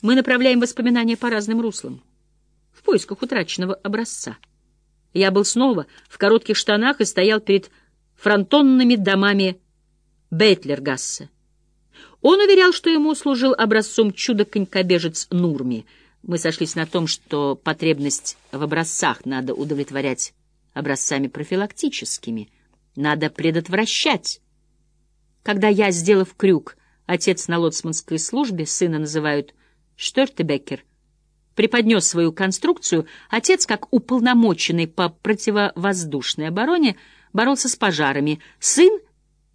Мы направляем воспоминания по разным руслам, в поисках утраченного образца. Я был снова в коротких штанах и стоял перед фронтонными домами Бейтлергассе. Он уверял, что ему служил образцом чудо-конькобежец Нурми. Мы сошлись на том, что потребность в образцах надо удовлетворять образцами профилактическими, надо предотвращать. Когда я, сделав крюк, отец на лоцманской службе, сына называют Штёртебекер, преподнес свою конструкцию, отец, как уполномоченный по противовоздушной обороне, боролся с пожарами, сын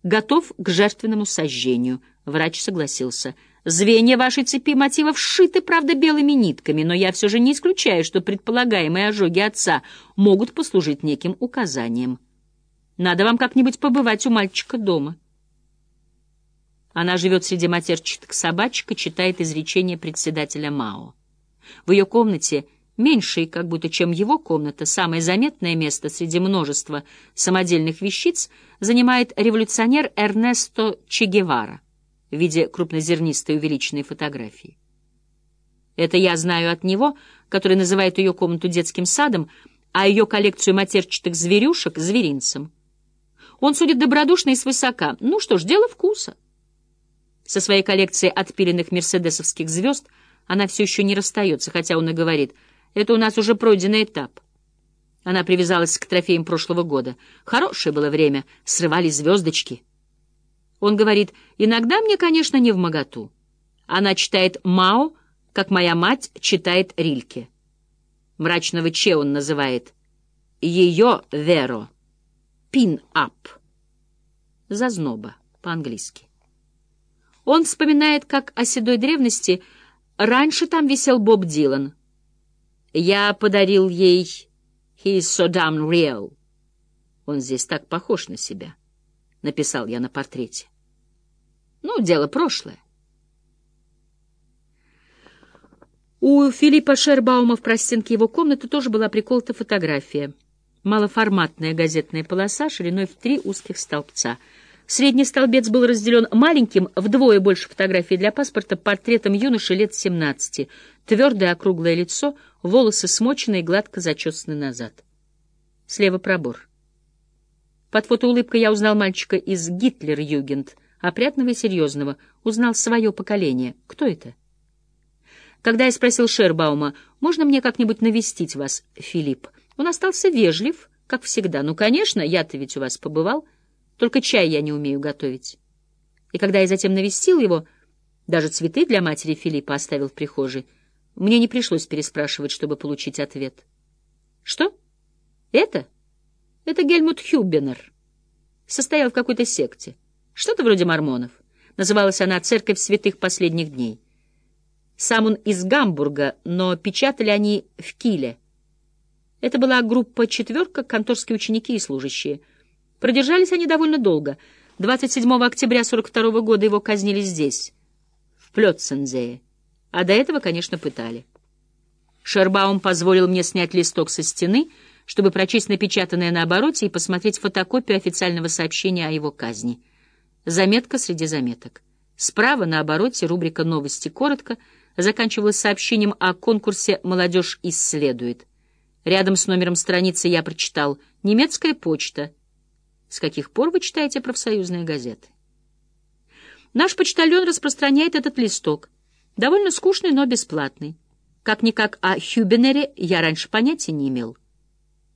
готов к жертвенному сожжению — Врач согласился. Звенья вашей цепи мотивов сшиты, правда, белыми нитками, но я все же не исключаю, что предполагаемые ожоги отца могут послужить неким указанием. Надо вам как-нибудь побывать у мальчика дома. Она живет среди матерчатых собачек и читает изречение председателя МАО. В ее комнате, меньшей как будто, чем его комната, самое заметное место среди множества самодельных вещиц занимает революционер Эрнесто Че Гевара в виде крупнозернистой увеличенной фотографии. Это я знаю от него, который называет ее комнату детским садом, а ее коллекцию матерчатых зверюшек — зверинцем. Он судит добродушно и свысока. Ну что ж, дело вкуса. Со своей коллекцией отпиленных мерседесовских звезд она все еще не расстается, хотя он и говорит, это у нас уже пройденный этап. Она привязалась к трофеям прошлого года. Хорошее было время, срывали звездочки — он говорит, иногда мне, конечно, не в моготу. Она читает Мао, как моя мать читает Рильке. Мрачного Че он называет ее Веро. Пин-ап. Зазноба по-английски. Он вспоминает, как о седой древности раньше там висел Боб Дилан. Я подарил ей «He is so damn real». Он здесь так похож на себя, — написал я на портрете. Ну, дело прошлое. У Филиппа Шербаума в простенке его комнаты тоже была приколота фотография. Малоформатная газетная полоса шириной в три узких столбца. Средний столбец был разделен маленьким, вдвое больше фотографий для паспорта, портретом юноши лет 17. Твердое округлое лицо, волосы смоченные и гладко зачесаны назад. Слева пробор. Под фотоулыбкой я узнал мальчика из Гитлер-Югент — опрятного и серьезного, узнал свое поколение. Кто это? Когда я спросил Шербаума, можно мне как-нибудь навестить вас, Филипп, он остался вежлив, как всегда. Ну, конечно, я-то ведь у вас побывал, только чай я не умею готовить. И когда я затем навестил его, даже цветы для матери Филиппа оставил в прихожей, мне не пришлось переспрашивать, чтобы получить ответ. Что? Это? Это Гельмут Хюбенер. Состоял в какой-то секте. Что-то вроде мормонов. Называлась она «Церковь святых последних дней». Сам он из Гамбурга, но печатали они в Киле. Это была группа «четверка», конторские ученики и служащие. Продержались они довольно долго. 27 октября 42 года его казнили здесь, в Плёцензее. А до этого, конечно, пытали. Шербаум позволил мне снять листок со стены, чтобы прочесть напечатанное на обороте и посмотреть фотокопию официального сообщения о его казни. Заметка среди заметок. Справа на обороте рубрика «Новости коротко» заканчивалась сообщением о конкурсе «Молодежь исследует». Рядом с номером страницы я прочитал «Немецкая почта». С каких пор вы читаете профсоюзные газеты? Наш почтальон распространяет этот листок. Довольно скучный, но бесплатный. Как-никак о Хюбенере я раньше понятия не имел.